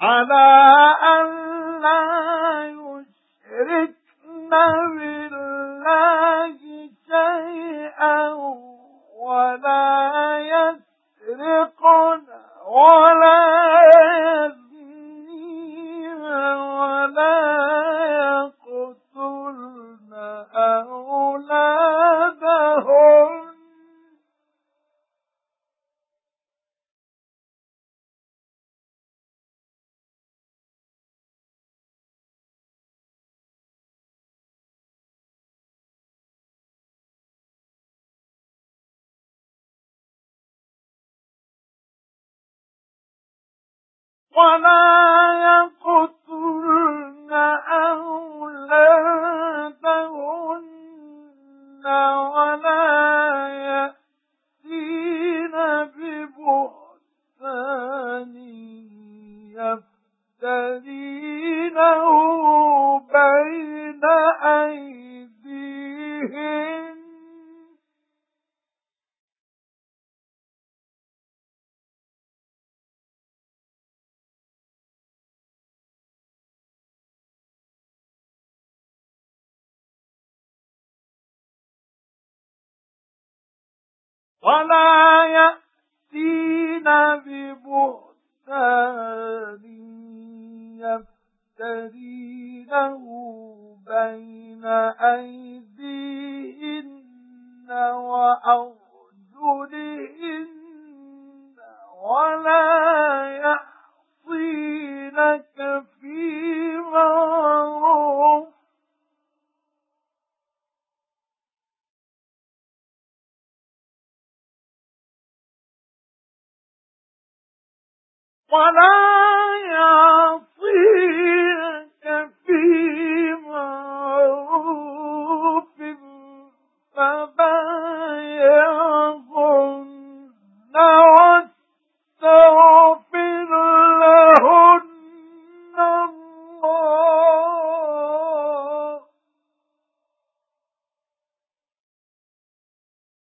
على أن لا يشركن بالله شيئا ولا يسرقن ولا ولا يقتلن أولادهن ولا يأتين يفترينه بين أيديهن ولا يأتين ببهتان يفترينه بين أيديهن وأرجلهن ولا يحصينك في ولا يعطيك في معروف فبا